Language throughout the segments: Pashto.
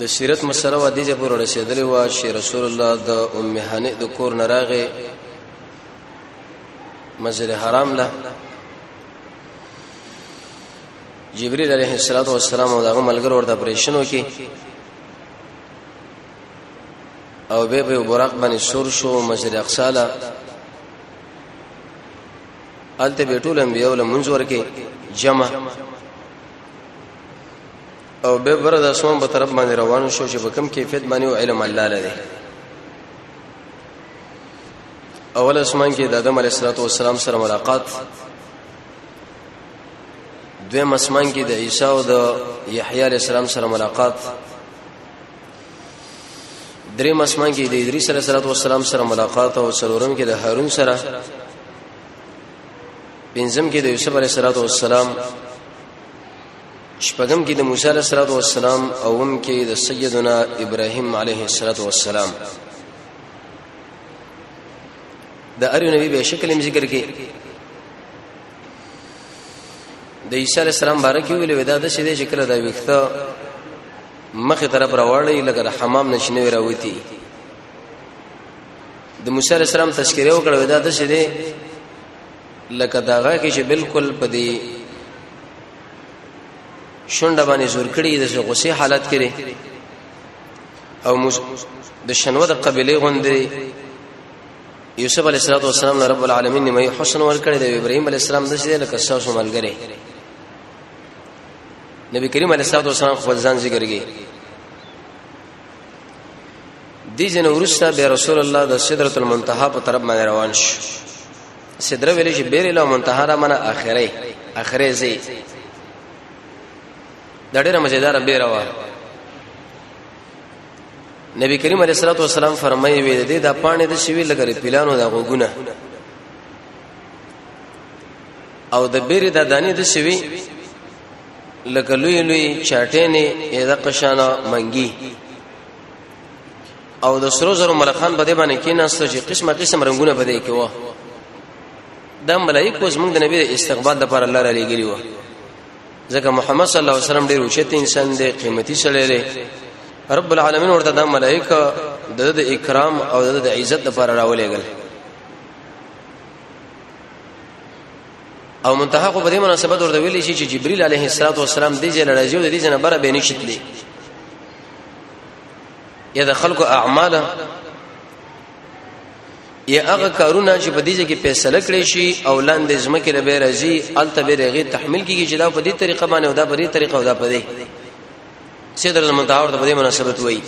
د سیرت مسره و دیجه پور رسیدلی و چې رسول الله د ام هنئ د کور نه راغې مسجد حرام له جبريل عليه الصلاه والسلام او دغه ملګر ورته پرېشنو کې او به به براق باندې سور شو مسجد اقصا الته به ټول انبیاء له منځ ورکه جمع او به بر د اسمان په طرف باندې روان شو چې په کوم کیفیت باندې او علم الله لري اول اسمان کې د آدم علیه السلام سره ملاقات دویم اسمان کې د عیسی او د یحیی علیه السلام سره ملاقات دریم اسمان کې د ادریس علیه السلام سره ملاقات او څلورم کې د هارون سره پنځم کې د یوسف علیه السلام شپږم کې د موسی علیه السلام او هم کې د سیدنا ابراهیم علیه السلام د اریو نبی به شکل ذکر کې د عیسی علیه السلام بارکه ویل ودا د شې د شکل د ویخته مخه طرف راوړی لکه د حمام نشنه راوتی د موسی علی السلام تذکره وکړه ودا د شه دی لکه داغه کې چې بالکل په دې شونډه باندې زور کړی د غصه حالت کړي او د شنوه د قبيله غوندې یوسف علی السلام رب العالمین مې حسن ور کړی د ابراهیم علی السلام د شه لکه ساسو ملګری نبی کریم علیه الصلاه والسلام خپل ځان ذکر کوي دی جن ورسته به رسول الله د سدرۃ المنتهى په طرف باندې روان شو سدره ویلې چې بیر له منتهى را منه اخره اخره زی د ډېر مزیدار به راوه نبی کریم علیه الصلاه والسلام فرمایي وی د دې د پانه د شوی لګره پیلانو د غوګونه او د بیرې د دانې د سوي لکه لوی لوی چاټېنې یا د قشانه منګي او د سرو زرو ملخان په دې باندې کې ناستو چې قسمه قسم رنگونه په دې کې و د ملایکو زمونږ د نبی د استقبال لپاره الله را لېګلی و ځکه محمد صلی الله علیه وسلم ډېر اوچت انسان دی قیمتي سړی دی رب العالمین ورته د ملایکه د اکرام او د عزت لپاره راولېګل او منتها خو په دې مناسبت ورته ویل شي چې جبريل عليه السلام دې ځای لړځي او دې ځای نه بره به نشتلې یا د خلکو اعمال یا هغه کارونه چې په دې ځای کې فیصله کړی شي او لاندې زمکه له بیر ازي الته بیر غي تحمل کیږي چې دا په دې طریقه باندې او دا په دې طریقه او دا په دې سیدر زمونږ ته اور د دې مناسبت وایي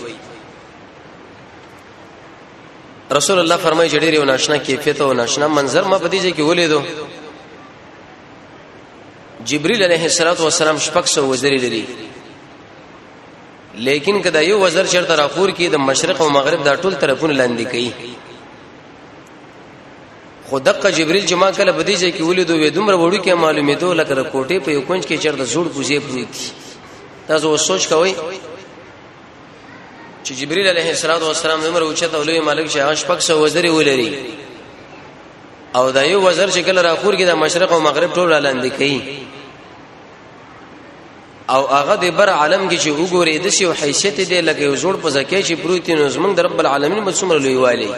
رسول الله فرمایي چې ډېر یو ناشنا کیفیت او ناشنا منظر ما په دې ځای کې ولیدو جبريل عليه الصلاه والسلام شپږ سو وزر لري لیکن کدا یو وزر چرته راخور کې د مشرق او مغرب دا ټول طرفونه لاندې کوي خو دقه جبريل چې ما کله بدی ځای کې ولیدو وې دومره وړو کې معلومې دوه لکه کوټه په یو کونج کې چرته زوړ کوزې پروت دي تاسو سوچ کوئ چې جبريل عليه السلام عمر اوچته ولوي مالک چې هغه شپږ سو وزري ولري او دا یو وزر چې کله راخور کې د مشرق او مغرب ټول لاندې کوي او هغه د بر عالم کې چې وګوري د شی حیثیت دی لکه یو جوړ په زکه چې پروت نو زمنګ د رب العالمین په څومره لوی والی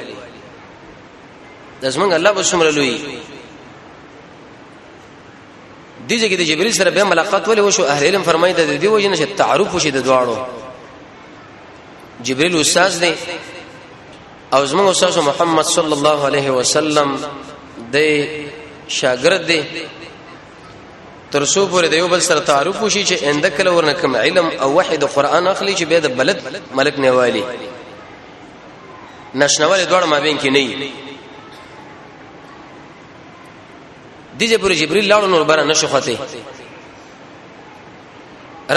د زمنګ الله په څومره لوی دي چې د جبريل سره به ملاقات ولې وشو اهل علم فرمایي د دې وجنه چې تعارف وشي د دواړو جبريل استاد دی او زموږ استاد محمد صلی الله علیه وسلم د شاګرد دی تر څو پورې د یو بل سره تعارف وشي چې انده کله ورنه کوم علم او وحي د قران اخلي چې به د بلد ملک نیوالي نشنواله دوړ ما بین کې نه دیجه پر جبريل لاړو نور بره نشو خته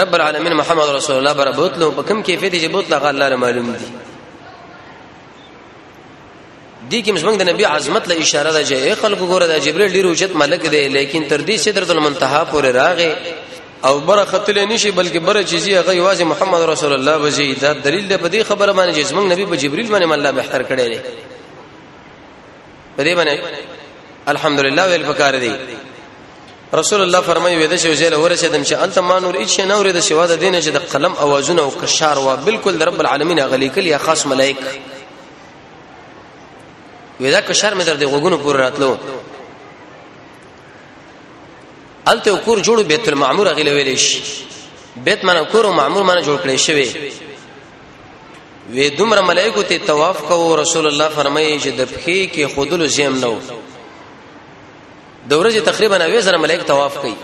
رب العالمین محمد رسول الله بره بوتلو په کوم کیفیت چې بوتله غل الله معلوم دي دي کې موږ د نبی عظمت له اشاره ده چې خلکو ګوره د جبريل ډیر اوچت ملک دی لیکن تر دې سدرۃ المنتها پورې راغې او بره خطل نشي بلکې بره چیزي هغه یوازې محمد رسول الله وجي دا دلیل دی په دې خبره باندې چې موږ نبی په جبريل باندې الله بهتر کړی دی په دې باندې الحمدلله ویل پکار دی رسول الله فرمایي وې د شو جیل ورسېدم چې انت ما نور هیڅ نه اورید چې واده دینه چې د قلم اوازونه او کشار وا بالکل رب العالمین غلي کلی خاص ملائک وې دا کشار مې در دې غوګونو پور راتلو الته کور جوړ بیت المعمور غلې ویلې شي بیت منه کور او معمور منه جوړ کړی شوی وې دومره ملائکو ته طواف کوو رسول الله فرمایي چې د پخې کې خودلو زم نو د ورځې تقریبا 9000 ملائک طواف کوي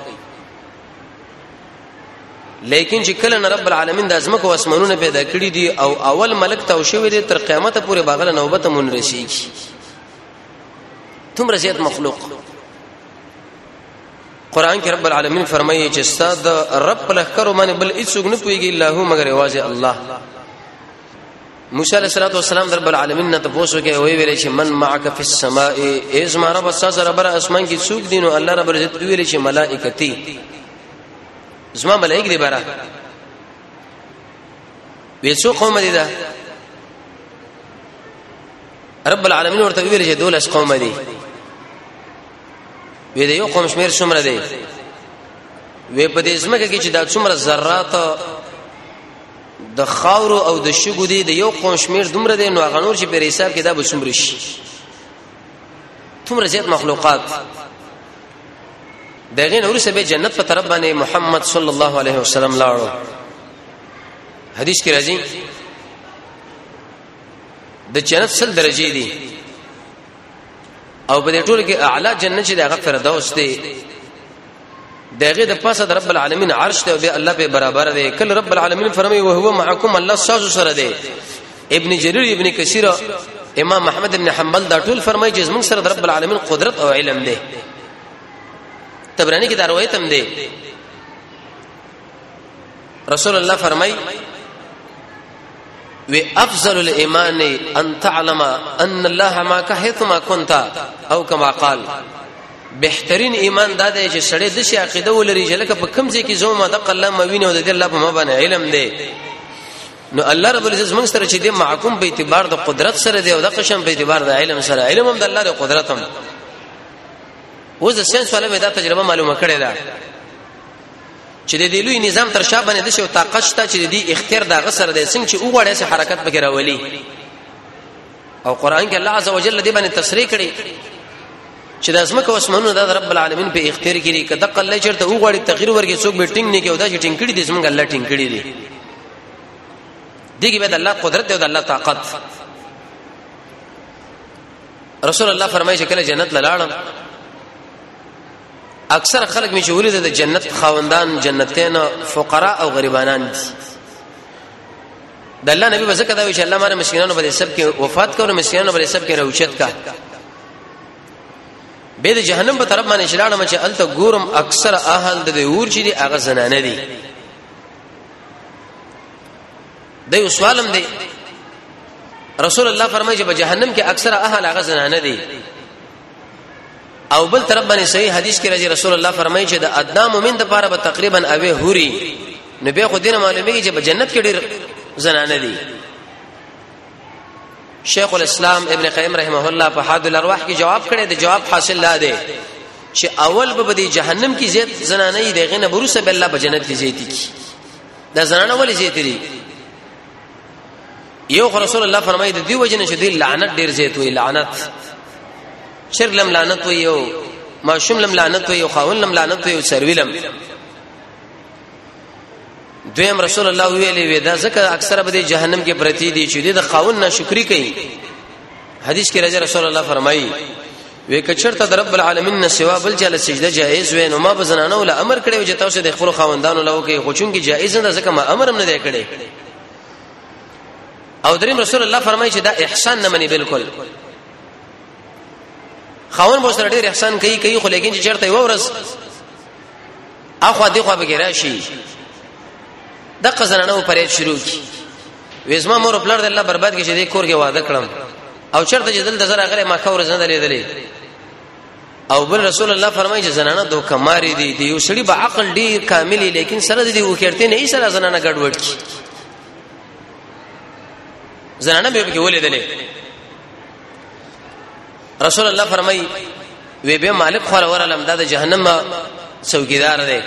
لیکن چې کله نه رب العالمین د ازمکو اسمنونه پیدا کړی دي او اول ملک ته شوی دی تر قیامت پورې باغله نوبت مون رسیږي تم رسیت مخلوق قران کې رب العالمین فرمایي چې استاد رب په لخرو باندې بل هیڅ نه پويږي الله مگر یوازې الله موسی علیہ الصلوۃ والسلام رب العالمین نه تاسو کې وی ویل چې من معک فی السماء ایز ما رب استاد رب اسمان کې څوک دین او الله رب عزت ویل چې ملائکتی زما ملائک دی برا وی څو قوم دي دا رب العالمین ورته ویل چې دولس قوم دي وی د یو قوم شمیر څومره دی وی په دې ځمکه کې چې دا څومره ذرات د خاورو او د شګو دی د یو قوم شمیر دومره دی نو غنور چې په حساب کې دا به څومره شي څومره زیات مخلوقات دغه نور سبه جنت په طرف باندې محمد صلی الله علیه وسلم لاړو حدیث کې راځي د جنت سل درجه دي او په دې ټول کې اعلی جنت چې دغه فردوس دی دغه د پاسه د رب العالمین عرش ته به الله په برابر دی کله رب العالمین فرمایي او هو معکم الله ساز سره دی ابن جرير ابن کثیر امام محمد ابن حنبل دا ټول فرمایي چې موږ سره د رب العالمین قدرت او علم دی تبرانی کې دا روایت هم دی رسول الله فرمای وی افضل الايمان ان تعلم ان الله معك حيثما كنت او كما قال بهترین ایمان دا دی چې سړی د شي عقیده ولري چې لکه په کوم ځای کې زوم د الله موینه او د الله په مبانه علم دی نو الله رب العزت موږ سره چې د محکوم په اعتبار د قدرت سره دی او د قشم په اعتبار د علم سره علم هم د الله د قدرت هم اوس د ساينس علماء دا تجربه معلومه کړې ده چې د دې لوی نظام تر شا باندې د شو طاقت شته چې د دې اختیار د غسر د څنګه چې وګړي سه حرکت پکې راولي او قران کې الله عزوجل دې باندې تصریح کړي چې د ازمکه واسمنو د رب العالمین په اختیار کې لري کده قله چرته او غړي تغیر ورګي څوک به ټینګ نه کوي دا چې ټینګ کړي دي زمونږ الله ټینګ کړي دي دغه به د الله قدرت او د الله طاقت رسول الله فرمایي چې کله جنت لاړم اکثر خلک می جوړی د جنت خاوندان جنتین فقرا او غریبانان دي د الله نبی بزکه دا وی چې الله ماره مسکینانو باندې سب کې وفات کړو مسکینانو باندې سب کې روچت کا به د جهنم په طرف باندې شلاړم چې الته ګورم اکثر اهل د اور چې دي هغه زنانه دي د یو سوالم دی رسول الله فرمایي چې په جهنم کې اکثر اهل هغه زنانه دي او بل طرف باندې صحیح حدیث کې راځي رسول الله فرمایي چې د ادنا مؤمن د پاره به تقریبا اوه هوري نو به خو دین معلومیږي چې په جنت کې ډېر زنانه دي شیخ الاسلام ابن قیم رحمه الله په حد الارواح کې جواب کړی دی جواب حاصل لا دی چې اول به د جهنم کې زیات زنانه یې دغه نه بروسه بل الله په جنت کې زیات کی دا زنانه ولې زیات دي یو رسول الله فرمایي د دې وجنه چې دی لعنت ډیر زیات وي لعنت شرک لم لعنت وي یو ماشوم لم لعنت وي یو خاون لم لعنت وي یو سروي لم دویم رسول الله ویلي وي دا ځکه اکثره به جهنم کې برتی دي چې د خاون ناشکری کوي حدیث کې رسول الله فرمایي وې کچرته د رب العالمین نه سوا بل چا له سجده جایز وې نو ما به زنانه ول امر کړو چې تاسو د خپل خاوندانو له وکي خو چون کې جایز نه ځکه ما امر هم نه دی کړی او دریم رسول الله فرمایي چې دا احسان نه مني بالکل خاون به سره ډېر احسان کوي کوي خو لیکن چې چرته یو ورځ اخو دې خو به ګرا شي د قزنانو پرې شروع کی وېزما مور خپل د الله برباد کې چې دې کور کې واده کړم او چرته چې دلته زرا غره ما کور زنده لیدلې او بل رسول الله فرمایي چې زنانه دوه کماري دي دی یو سړي به عقل ډیر کاملی لیکن سره دې وکړته نه یې سره زنانه ګډوډ کی زنانه به کې ولې دلې رسول الله فرمایي وی به مالک خور ورلم دا د جهنم څوکیدار دی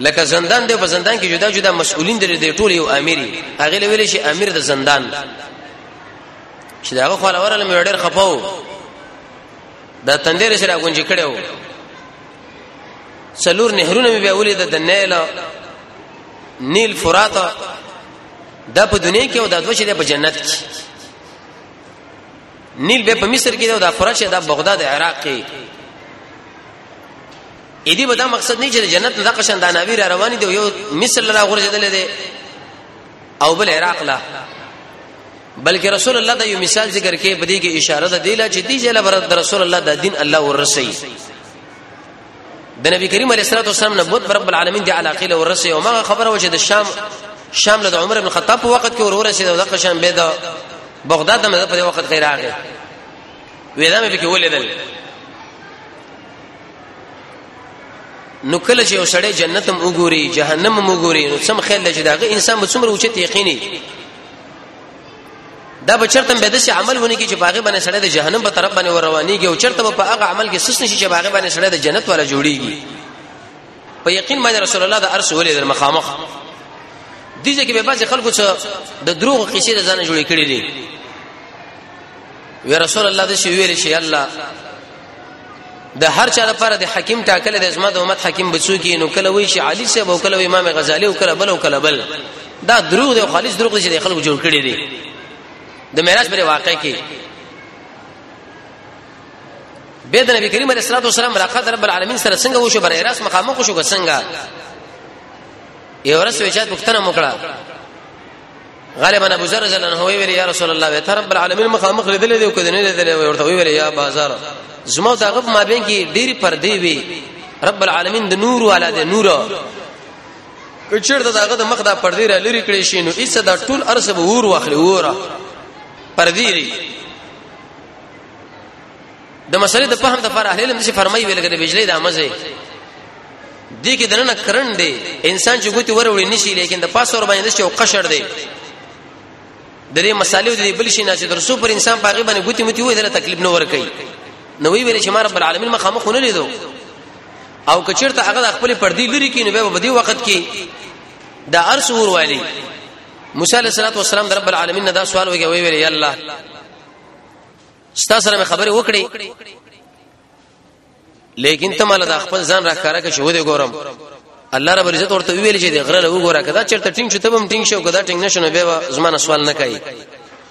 لکه زندان دی په زندان کې جدا جدا مسؤلین دي د ټول یو اميري هغه لویل شي امیر د زندان چې دا خو لور له مې ډېر خپاو دا تندې سره غونجې کړو سلور نهرونه مې به ولید د نیل نیل فرات دا په دنیا کې او د دوه شته په جنت کې نیل به په مصر کې او د فرات شته د بغداد عراق کې اې دې بدا مقصد نه چې جنت نه دقشن داناوی را روان دي یو مصر لرا غورځیدل دي او بل عراق لا بلکې رسول الله دا یو مثال ذکر کې بدی کې اشاره ده دیلا چې دی جل برد رسول الله دا دین الله ورسي د نبی کریم علیه الصلاه والسلام نبوت رب العالمین دی علاقه له ورسي او ما خبره و چې د شام شام له عمر بن خطاب په وخت کې ورسي دا قشان به دا بغداد د مدد په وخت کې راغی وې دا مې پکې ولیدل نو کله چې یو سړی جنت هم وګوري جهنم هم وګوري نو سم خیال لږ داغه انسان به څومره اوچت یقیني دا به چرته به د څه عمل ونی کی چې باغې باندې سړی د جهنم په طرف باندې ور روانيږي او چرته په هغه عمل کې سست نشي چې باغې باندې سړی د جنت ولا جوړيږي په یقین باندې رسول الله د ارس ولې د مخامخ دي چې به بعض خلکو څخه د دروغ قصې د ځان جوړې کړې دي وی رسول الله د شی ویل شي الله د هر چا لپاره د حکیم ټاکل د عظمت او امت حکیم بچو کی نو کله وی شي علي صاحب او کله وی امام غزالی او کله بل او کله بل دا دروغ دی خالص دروغ دی چې خلکو جوړ کړی دی د معراج پر واقع کې به د نبی کریم علیه الصلاه والسلام ملاقات رب العالمین سره څنګه وشو بر راس مخامخ شو څنګه یو ورځ وچات پښتنه مکړه غالبا ابو ذر جل انه ویل یا رسول الله وی رب العالمین مخامخ لیدل دی کدی نه لیدل ورته ویل یا بازار زما دا غب ما بین کی ډیر پر دی وی رب العالمین د نور والا د نور کچر دا هغه د مخ دا پردې را لری کړی شي نو ایسه دا ټول ارسه به ور واخلي وره پردې لري د مسلې د فهم لپاره اهل علم څه فرمایي ویل کېږي بجلی د امزه دې کې دنه کرن دی انسان چې ګوتی ورولې نشي لیکن د پاسور باندې چې او قشر دی د دې مسالې د بل شي نه چې درسو پر انسان پاغي باندې ګوتی متي وې دله تکلیف نه ور کوي نو وی ویل چې ما رب العالمین مخامخ نه لیدو او کچرته هغه خپل پردي لري کې نو به په دې وخت کې دا ارس ور والی موسی علیہ الصلوۃ والسلام د رب العالمین نه دا سوال وکړ وی ویل یا الله ستا سره مې خبرې وکړې لیکن ته مال د خپل ځان راخاره کې شو دې ګورم الله رب عزت ورته ویل چې د غره له وګوره کدا چرته ټینګ شو ته هم ټینګ شو کدا ټینګ نشو به زمانه سوال نه کوي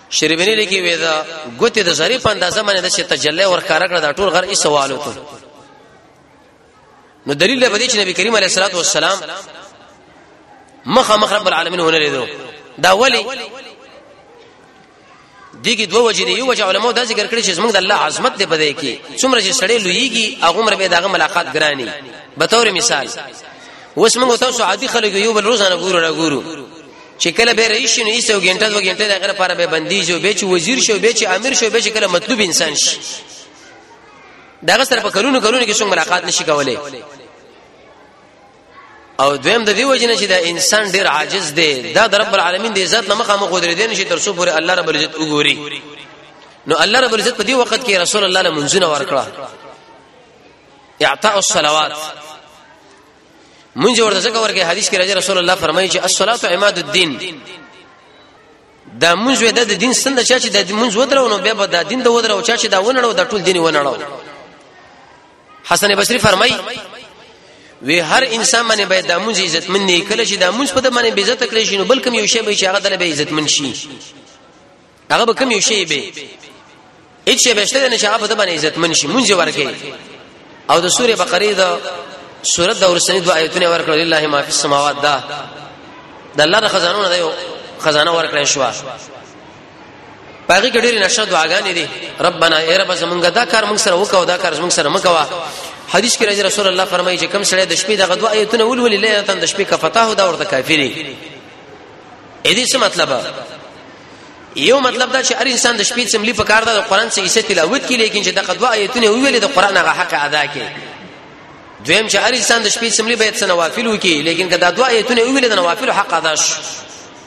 شریبنی لیکي وې دا ګوتې د زری په اندازه باندې د شته جلې ور کار کړ دا ټول غر ای سوال وته نو دلیل دی بدی چې نبی کریم علیه الصلاه والسلام مخه مخ رب العالمین ونه لیدو دا ولی دغه دوه وجې دی یو وجه علماء دا ذکر کړی چې زمونږ د الله عظمت دی بده کې څومره چې سړی لویږي هغه عمر به دغه ملاقات ګرانی به تور مثال اوس موږ تاسو عادي خلک یو بل روزانه ګورو را ګورو چې کله به رئیس نو ایسو غنټه دوه غنټه د غره لپاره به بندي شو به چې وزیر شو به چې امیر شو به چې کله مطلوب انسان شي دغه سره په کلونو کلونو کې څنګه ملاقات نشي کولای او دویم د دې وجنه چې دا انسان ډیر عاجز دی دا د رب العالمین د عزت نه مخه مخ درې دین شي تر څو پورې الله رب العزت وګوري نو الله رب العزت په دې وخت کې رسول الله له منځونه ورکړه اعطاء الصلوات مونږ ورته څنګه ورکه حدیث کې راځي رسول الله فرمایي چې الصلاه عماد الدين دا مونږ د دین ستنه چې د مونږ ودرو نو به د دین د ودرو چې دا ونړو د ټول دین ونړو حسن بصری فرمای وی هر انسان باندې باید د مونږ عزت من نه کله چې د مونږ په باندې به عزت کړی شي نو بلکې یو شی به چې هغه دله به عزت من شي هغه به کوم یو شی به هیڅ شی بهشته نه شي هغه په باندې عزت من شي مونږ ورکه او د سوره بقره د سوره د ورسنی دوه آیتونه ورکړل لله ما فی السماوات دا د الله د خزانو نه یو خزانه ورکړې شو پاګه ګډیر نشه دعاګانې دي ربانا ای رب زمونږ دا کار مونږ سره وکاو دا کار مونږ سره مکوا حدیث کې راځي رسول الله فرمایي چې کم سره د شپې دغه دوه آیتونه ولولې لې تن د شپې کفته هو دا ورته کافری اې دې څه مطلب یو مطلب دا چې هر انسان د شپې سملی په کار ده د قران څخه ایسه تلاوت کوي لیکن چې دغه دوه آیتونه ویلې د قران هغه حق ادا کوي دویم چې هر انسان د شپې سملی باید سنوافل وکړي لیکن کدا دوه آیتونه ویلې د نوافل حق ادا شي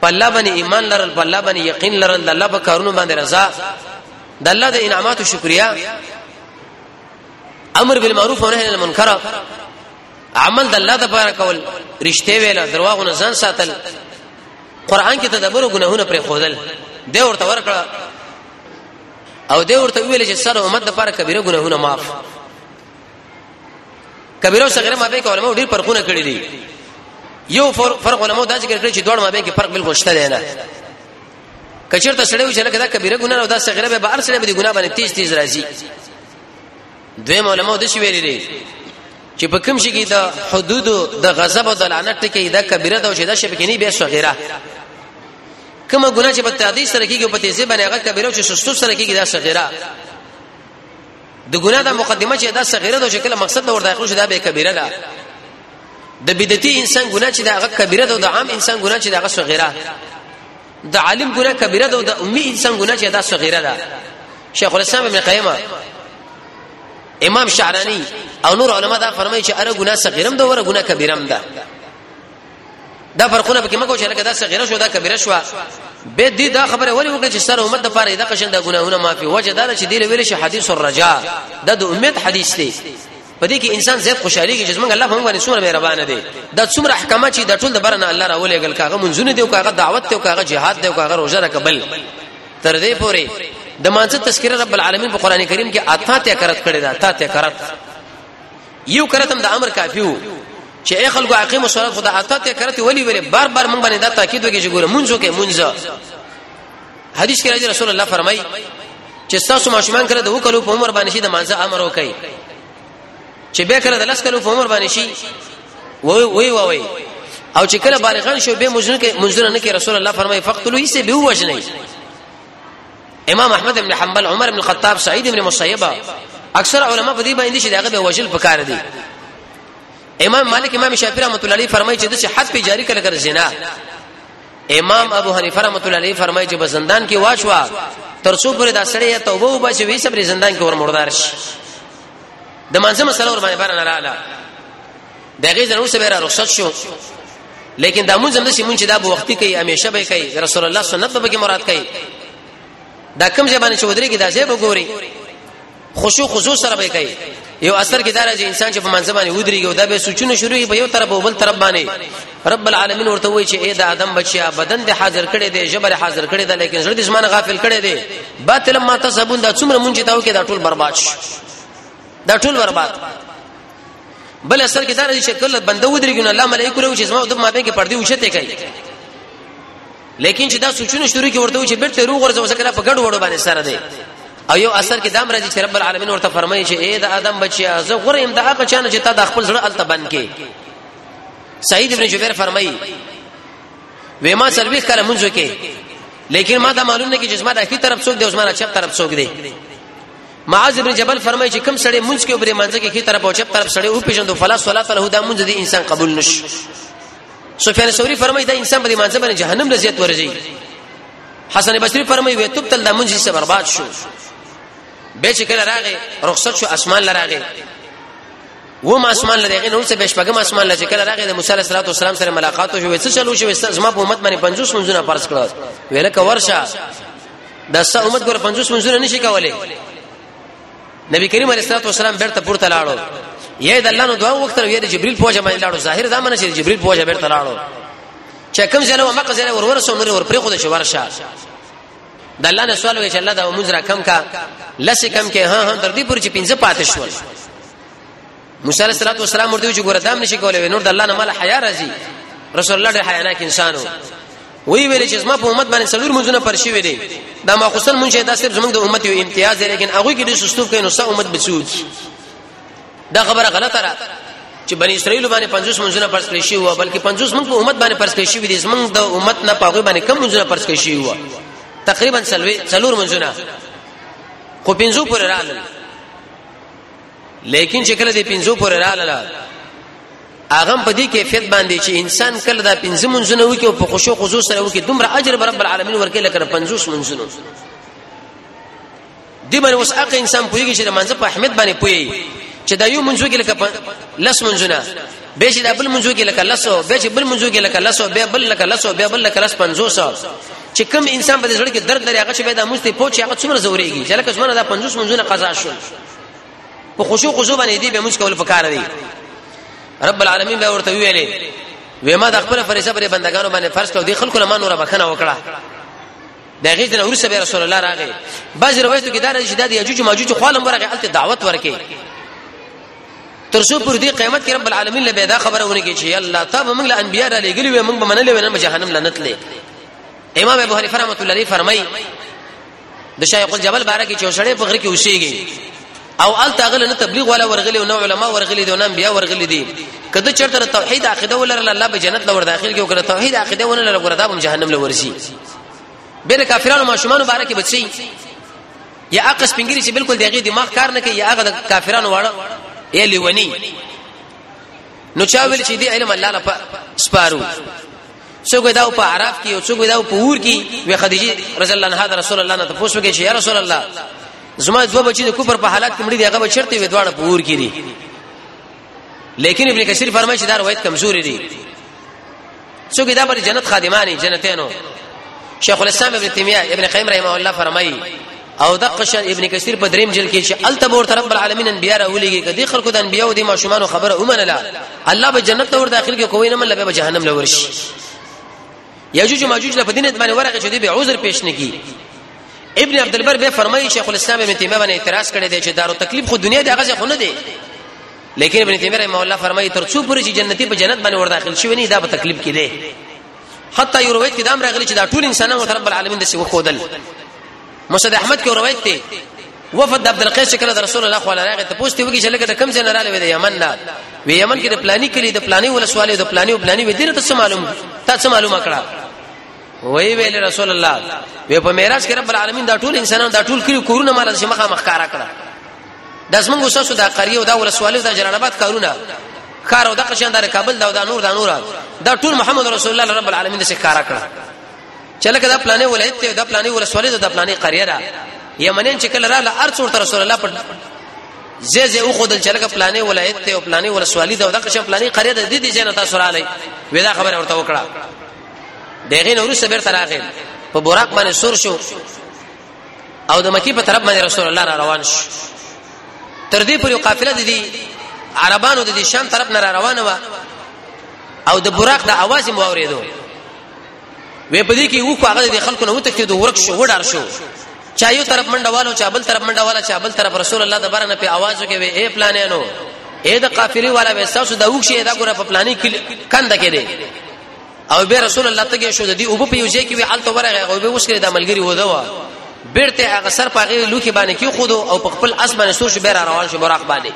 په الله باندې ایمان لرل په الله باندې یقین لرل د الله په کارونو باندې رضا د الله د انعاماتو شکریا امر بالمعروف و نهی عن المنکر عمل د الله لپاره کول رښتې ویل درواغو نه ځان ساتل قران کې تدبر او ګناهونه پرې خودل د ورته ورکړه او د ورته ویل چې سره امت لپاره کبیره ګناهونه معاف کبیره او صغیره مابه کې علماء ډیر فرقونه کړی دي یو فرق علماء دا ذکر کړی چې دوه مابه کې فرق بالکل شته دی نه کچیرته سړی وچ لکه دا کبیره ګناه او دا صغیره به بهر سړی به ګناه باندې تیز تیز راځي دوی علماء د شي ویلي دي چې په کوم شي کې دا حدود د غضب او د لعنت ټکی دا کبیره دا او شیدا شي پکې نه به صغیره کومه ګناه چې په تعدی سره کیږي په تیزه باندې هغه کبیره چې سستو سره کیږي دا صغیره د ګناه د مقدمه چې دا صغیره ده چې کله مقصد نور داخل شي دا به کبیره ده د بدعتي انسان ګناه چې دا کبیره ده او د عام انسان ګناه چې دا صغیره د عالم ګناه کبیره ده او د امي انسان ګناه چې دا صغیره ده شیخ الاسلام ابن قیم امام شعرانی او نور علما دا فرمایي چې اره ګناه صغیرم ده او اره ګناه کبیرم ده دا فرقونه به کې مګو چې لکه دا صغیره شو دا کبیره شو به دې دا خبره ولې وکړي چې سره امت د پاره دا قشن دا ګناهونه معافي وجه دا چې دې ویل شي حدیث الرجاء دا د امت حدیث دی په دې کې انسان زیات خوشحالي کې چې موږ الله هم باندې څومره مهربان دی دا څومره احکامات چې د ټول د برنه الله راولې ګل کاغه منځونه دی او کاغه دعوت دی او کاغه jihad دی او کاغه روزه رکبل تر دې پوري د مانځه تذکرہ رب العالمین په قران کریم کې آتا ته کرت کړی دا تا ته کرت یو کرت هم د امر کافی وو چې اي خلکو اقیم الصلاه خدا اته ته کرت ولی ویل بار بار مونږ باندې دا تاکید وکړي چې ګوره مونږ کې مونږ حدیث کې راځي رسول الله فرمایي چې تاسو ماشومان کړه د وکړو په عمر باندې شي د مانزه امر وکړي چې به کړه د لس کلو په عمر باندې شي وای وای وای او چې کله بالغان شو به مجنون کې منځونه نه کې رسول الله فرمایي فقتلوا یې سه به وجنئ امام احمد ابن حنبل عمر ابن الخطاب سعید ابن مسیب اکثر علما په دې باندې چې داغه به وجل پکار دي امام مالک امام شافعی رحمۃ اللہ علیہ فرمایي چې د حد په جاری کړه کر زنا امام ابو حنیفه رحمۃ اللہ علیہ فرمایي چې بزندان کې واښوا ترڅو پرې دا سړی توبه وباسي وې سب زندان کې ور مردار شي د منځه مسله ور باندې بار نه رااله دغه ځل وروسته به را رخصت شو لیکن دا مونږ زموږ مونږ دا به وختي کوي همیشه به کوي رسول الله سنت به مراد کوي دا کوم ځای باندې چې ودرې کې دا ځای به ګوري خوشو خصوص سره به کوي یو اثر کې دار چې انسان چې په منځ باندې ودرېږي او دا به سوچونه شروع په یو طرف او بل طرف باندې رب العالمین ورته وایي چې اے دا ادم بچیا بدن دې حاضر کړي دې جبر حاضر کړي دا لیکن زړه دې زمانه غافل کړي دې باطل ما تسبون دا څومره مونږ ته وکي دا ټول برباد شي دا ټول برباد بل اثر کې دا راځي چې کله بنده ودرېږي نو الله ملائکه له چې زما د ما بین کې پردي وشته کوي لیکن چې دا سوچونه شروع کې ورته چې بیرته روغ ورځو ځکه په ګډ وړو باندې سره دی او یو اثر کې دام راځي چې رب العالمین ورته فرمایي چې اے د ادم بچیا زه غره ام دغه کچانو چې تا د خپل زړه الته بند کې سعید ابن جبیر فرمایي وې ما سرویس کله مونږ کې لیکن ما دا معلوم نه کې چې زما د اخی طرف څوک دی او زما د چپ طرف څوک دی معاذ ابن جبل فرمایي چې کم سړی مونږ کې وبره منځ کې کی طرف او چپ طرف سړی او پیژندو فلا صلات له دا مونږ دې انسان قبول نش سفیان ثوری فرمایي دا انسان په منځ باندې جهنم لزیت ورځي حسن بصری فرمایي وې تب تل دا مونږ سره برباد شو به چې کله راغې رخصت شو اسمان لراغې و ما اسمان لراغې نو څه بشپګم اسمان لږه کله راغې د موسی علیه السلام سره ملاقات شو وې څه چلو شو زما په امت باندې 50 منځونه فرض کړو ویل کا ورشه دا ستا امت ګور 50 منځونه نشي کولای نبی کریم علیه الصلاه والسلام بیرته پورته لاړو یې د الله نو دعا وکړه یې د جبرئیل پوجا باندې لاړو ظاهر دا منه چې جبرئیل پوجا بیرته لاړو چې کوم ځای نو مکه ځای ورور سو نور ور پرې خو د شوار شه د الله نه سوال وکړي چې الله دا موږ را کم کا لسې کم کې ها ها تر دې پورې چې پنځه پاتې شول موسی علیه السلام ورته چې ګوره دام نشي کولای نور د الله نه مال حیا راځي رسول الله ډېر حیا ناک انسانو وی ویل چې زما په امت باندې څلور منځونه پر شي ویلې دا ما خصن مونږه دا صرف زمونږ د امت یو امتیاز دی لیکن هغه کې د سستوب کین نو سا امت بچوج دا خبره غلطه را چې بنی اسرائیل باندې 50 منځونه پر کړی شي و بلکې 50 منځ په امت باندې پر کړی شي دي زمونږ د امت نه پاغه باندې کم منځونه پر کړی شي و تقریبا څلور منځونه خو پنځو پر راغلل لیکن چې کله دې پنځو پورې رااله اغم په دې کیفیت باندې چې انسان کله دا پنځه منځونه وکي او په خوشو خضوع سره وکي دومره اجر رب العالمین ورکړي لکه 50 منځونه دی باندې اوس اق انسان پوهیږي چې د منځ په اهمیت باندې پوهیږي چې دا یو منځو کې لکه لس منځونه به چې دا بل منځو کې لکه لسو به چې بل منځو کې لکه لسو به بل لکه لسو به بل لکه لس 500 چې کم انسان په دې ځړ کې درد لري هغه چې به دا مستي پوهچ هغه څومره زوريږي چې لکه څومره دا 500 منځونه قضا شول په خشوع خشوع باندې دی به موږ کول پکار دی رب العالمین به ورته ویلې وې ما د خپل فرشته پر بندگانو باندې فرض کړو دي خلکو له ما نور بخنه وکړه د غیظ نه ورسره به رسول الله راغی بعض روایتو کې دا راځي چې د یجوج ماجوج خالم ورغه الته دعوت ورکې تر څو پر دې قیامت کې رب العالمین له بيدا خبره ونی کې چې الله تا به موږ له انبیا را لېګلې وې موږ به منلې ونن جهنم لنت لې امام ابو حنیفه رحمۃ اللہ علیہ فرمای د شیخ الجبل باره کې چې وسړې په غره کې اوسېږي او ال تاغله نه تبلیغ ولا ورغلی او نه علما ورغلی دي او نه انبیا ورغلی دي کله چرته توحید عقیده ولرل الله به جنت لور داخل کې او کله توحید عقیده ونه لرل ګره دا به جهنم لور شي بیر کافرانو ماشومان مبارک بچي یا هغه سپنګری چې بالکل دغه دماغ کار نه کوي یا هغه د کافرانو واړه یا لیونی نو چا ویل چې دې علم الله نه سپارو څوک دا په عرب کې او څوک دا په اور کې وی خدیجه رضی الله عنها رسول الله نه تاسو کې چې یا رسول الله زما دوه بچی د کوپر په حالت کې مړي دی هغه بچرته وی دواړه په اور کې دي لیکن ابن کثیر فرمایي چې دا روایت کمزوري دي څوک دا پر جنت خادمانی جنتینو شیخ الاسلام ابن تیمیه ابن قیم رحمه الله فرمایي او د قشن ابن کثیر په دریم جلد کې چې التبور رب العالمین انبیاء راولېږي کدي خلکو د انبیاء او د ماشومان خبره ومنله الله به جنت ته ور داخل کې کوی نه من لبه جهنم لور شي یجوج ماجوج له دینه باندې ورغه چې به عذر پیش نه کی ابن عبد البر به فرمایي شیخ الاسلام ابن تیمیه باندې اعتراض کړی دی چې دارو تکلیف خو دنیا د غزه خو نه دی لیکن ابن تیمیه رحمه الله فرمایي تر څو پورې چې جنتی په جنت باندې ور داخل شي ونی دا په تکلیف کې دی حتی یو روایت کې دا امر غلی چې دا ټول انسانان او رب العالمین د څه وکودل مسند احمد کې روایت دی وفد عبد القیس کله رسول الله صلی الله علیه وسلم ته پوښتنه وکړي چې لکه د کم ځای نه راغلی دی یمن نه وی یمن کې د پلاني کلی د پلاني ولسوالۍ د پلاني او پلاني وی دې ته معلوم تا څه معلومه کړه وی ویل رسول الله وی په معراج کې رب العالمین دا ټول انسانان دا ټول کلی کورونه مال چې مخه مخکارا کړه د زمونږ وسوسو د قریه او د ولسوالۍ د جلال آباد کارونه کار او د قشان د کابل دا او د نور د نور دا ټول محمد رسول الله رب العالمین څخه کارا کړ چې لکه دا پلانې ولایت ته دا پلانې ورسولې دا پلانې قریه را یمنین چې کله را ل ارڅ ورته رسول الله په زه زه او خدل چې لکه پلانې ولایت ته او پلانې ورسولې دا او د قشان پلانې قریه د دې دې جنت تاسو را لې ودا خبره ورته وکړه دغه نور سبر تراغه په براق باندې سور شو او د مکی په طرف باندې رسول الله را روان شو تر دې پورې قافله د دې عربانو د دې شام طرف نه را روانه و او د براق د आवाज مو اوریدو وې په دې کې وو هغه د خلکو نه وته کې د ورک شو وډار شو چا یو طرف منډه والو چا بل طرف منډه والا چا بل طرف رسول الله د بارنه په आवाज کې وې اے پلانینو اے د قافلی والا وې تاسو د وښې دا ګره په پلاني کې کنده کې دي او به رسول الله تګه شو د دې اوبه په یو ځای کې وی حالت ورغه او به وسکره د عملګری ودا وا بیرته هغه سر په غیر لوکي باندې کې خود او په خپل اس باندې سور شو به روان شو براق باندې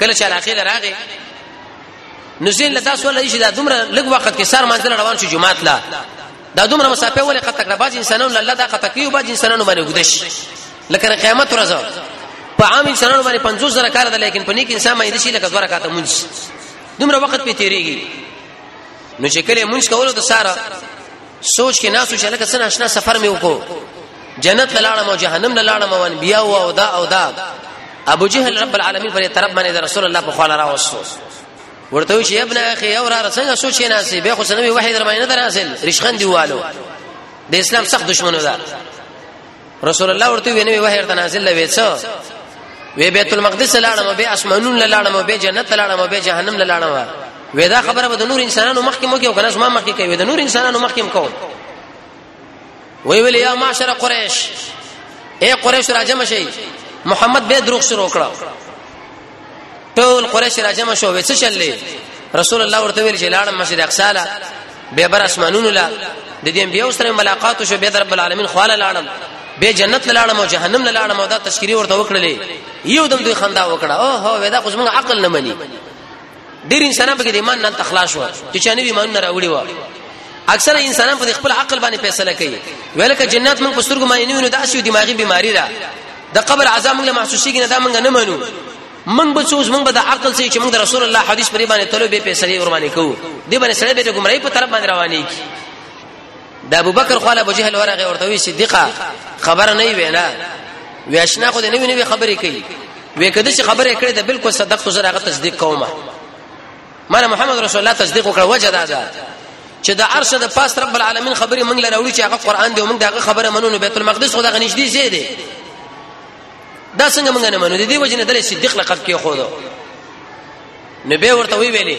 کله چې اخر راغی نو زین لدا سوال لې شي دا دومره لږ وخت کې سر منځل روان شو جمعه لا دا دومره مسافه ولې قطع کړه باز انسانانو الله دا قطع کیو باز انسانانو باندې ګدش لکه قیامت ورځ په عام انسانانو باندې 50 زره کار ده لیکن په نیک انسان باندې شي لکه زره کاته مونږ دومره وخت په تیریږي نو چې کله مونږ کولو د سارا سوچ کې ناسو چې لکه څنګه آشنا سفر مې وکړو جنت لاړم او جهنم لاړم او انبیا او دا او دا ابو جهل رب العالمین پر طرف باندې رسول الله په خواله راوستو ورته وی چې ابن اخي او را رسنګ سوچ نه سي به خو سنوي وحي در باندې نه درازل رشخند دیوالو د اسلام سخت دشمنو ده رسول الله ورته ویني وه هرته نازل لوي څه وی بیت المقدس لاړم به اسمانون لاړم به جنت لاړم به جهنم لاړم وی دا خبره به د نور انسانانو مخکې مو کې او کنه ما مخکې کوي د نور انسانانو مخکې کوم وی ویل یا معاشر قریش اے قریش راجم شي محمد به دروغ شروع کړو ټول قریش را جمع شو وڅ چللې رسول الله ورته ویل چې لاړم مسجد اقصا لا به بر اسمانونو لا د دې بیا سره ملاقات شو به رب العالمین خواله لاړم به جنت لاړم او جهنم لاړم او دا تشکری ورته وکړلې یو دم دوی خندا وکړه او هو ودا خو موږ عقل نه مني ډیر انسانان په دې ایمان نه تخلاص شو چې چا نوی ایمان نه راوړي و اکثره انسانان په خپل عقل باندې فیصله کوي ولکه جنت موږ په سترګو باندې نیو نو دا شی دماغي بیماری ده د قبر عذاب موږ محسوسیږي نه دا موږ نه منو موږ به څوز موږ به د عقل سره چې موږ د رسول الله حدیث پرې باندې تلو به فیصله ور باندې کوو دې باندې سره به د گمراهی په طرف باندې روانې کی د ابوبکر خو ابو جهل ورغه ورته وی صدیقه خبر نه وینا ویاشنا خو دې نه ویني خبرې کوي وې کده چې خبره کړې ده بالکل صدق تو زره هغه تصدیق کومه مله محمد رسول الله تصدیق وکړ وجه دا ده چې د عرش د پاس رب العالمین خبره موږ لره وړي چې هغه قران دی موږ دغه خبره منو نو بیت المقدس خو دغه نږدې ځای دی دا څنګه موږ نه منو د دې وجه نه د صدیق لقب کې خو ده نو به ورته وی ویلې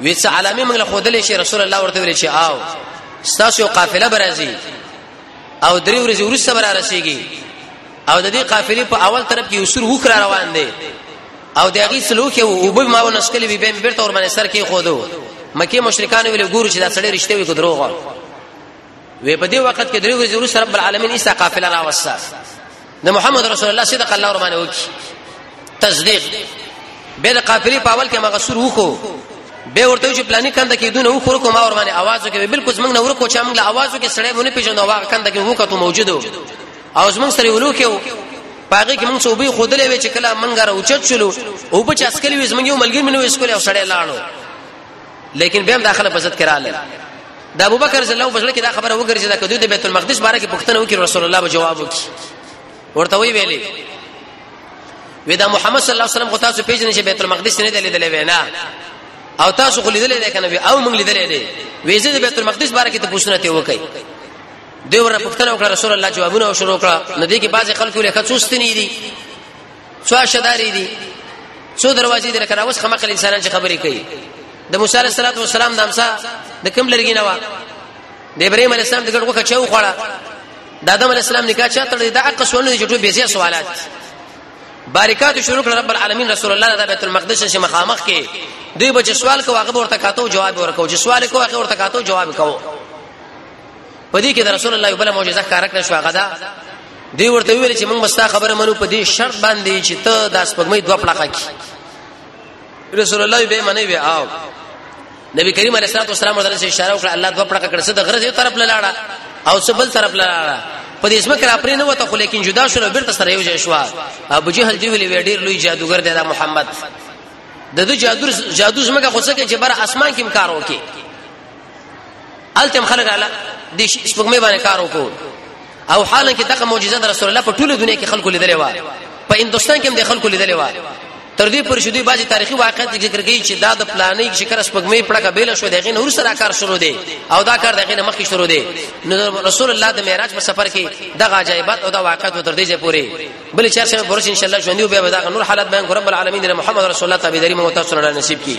وی څه علامه موږ له خودلې شي رسول الله ورته ویلې شي آو ستاسو قافله برازي او درې ورځې ورسره برا رسیږي او د دې قافلې په اول طرف کې یوسر هوک را روان دی او د هغه سلوک یو او به ما ونسکلې به به بیرته ور باندې سر کې خودو مکه مشرکان ویل ګورو چې دا سړی رښتیا وي کو دروغ وي په دې وخت کې درې ورځې ورسره رب العالمین ایسا قافله راوسته د محمد رسول الله صدق الله ورمانه وکي تصدیق به د قافلی په اول کې ما غسور وکړو به ورته چې پلاني کنده کې دونه وکړو کوم اور باندې आवाज وکړي بالکل موږ نه ورکو چې موږ له आवाज وکړي سړی مونږ پیژنو واغ کنده کې وکړو موجودو او موږ سره ولو کې پاګه کې موږ صوبې خودلې وې چې کله منګه راوچت شلو او په چاسکلې وې زمونږ یو ملګری منو اسکول او سړی لاړو لیکن بیا هم داخله په ضد کړه لاله د ابوبکر رضی الله عنه کې دا خبره وګرځي دا کدو د بیت المقدس باره کې پښتنه وکړي رسول الله به جواب وکړي ورته وی ویلې ودا محمد صلی الله علیه وسلم خو تاسو پیژنئ چې بیت المقدس نه دی لیدلې وینا او تاسو خو لیدلې ده کنه او موږ لیدلې ده ویزه د بیت المقدس باره کې ته پوښتنه ته وکړي دوی ورنه پوښتنه وکړه رسول الله جوابونه شروع کړه ندی کې بعضی خلکو له خصوص تنې دي څو شداري دي څو دروازې دي لکه راوس خمقل انسانان چې خبرې کوي د موسی علیه السلام د امسا د کوم لرګي نه و د ابراهيم عليه السلام دغه وخت چاو خوړه د آدم عليه السلام نکاح چا تړ دا اقص سوالونه دي چې ټول بيزي سوالات بارکات شروع کړ رب العالمین رسول الله د بیت المقدس شه مخامخ کې دوی بچ سوال کو هغه ورته کاتو جواب ورکو چې سوال کو هغه ورته کاتو جواب کو پدې کې د رسول الله یو بل معجزه کارک نشو هغه دا دی ورته ویل چې موږ مستا خبره منو په دې شرط باندې چې ته د سپګمې دوه پلاخه کی رسول الله به منی وی آو نبی کریم علیه الصلاه والسلام ورته اشاره وکړه الله دوه پلاخه کړ څه د غرض یو طرف لاړه او څه بل طرف لاړه په دې اسمه کرا پرې نه وته خو لیکن جدا شول بیرته سره یو ځای شو ابو جهل دی ویل ډیر لوی جادوګر دی دا محمد د دې جادو جادو زمګه خو څه کې چې بر اسمان کې امکار وکي التم خلک اعلی د سپوږمۍ باندې کار وکړو او حالا کې دغه معجزه د رسول الله په ټوله دنیا کې خلکو لیدلې و په هندستان کې هم د خلکو لیدلې و تر دې پر شدي باج تاریخي واقعیت ذکر کوي چې دا د پلانې شکر سپګمې پړکه بیل شو دغه نور سره کار شروع دی او دا کار دغه مخکې شروع دی نو رسول الله د معراج په سفر کې دغه عجایبات او دا واقعیت تر دې ځې پوري بل چې سره برش ان شاء الله ژوندۍ به دا نور حالت بیان رب العالمین محمد رسول الله تعالی دې مو تاسو سره نصیب کړي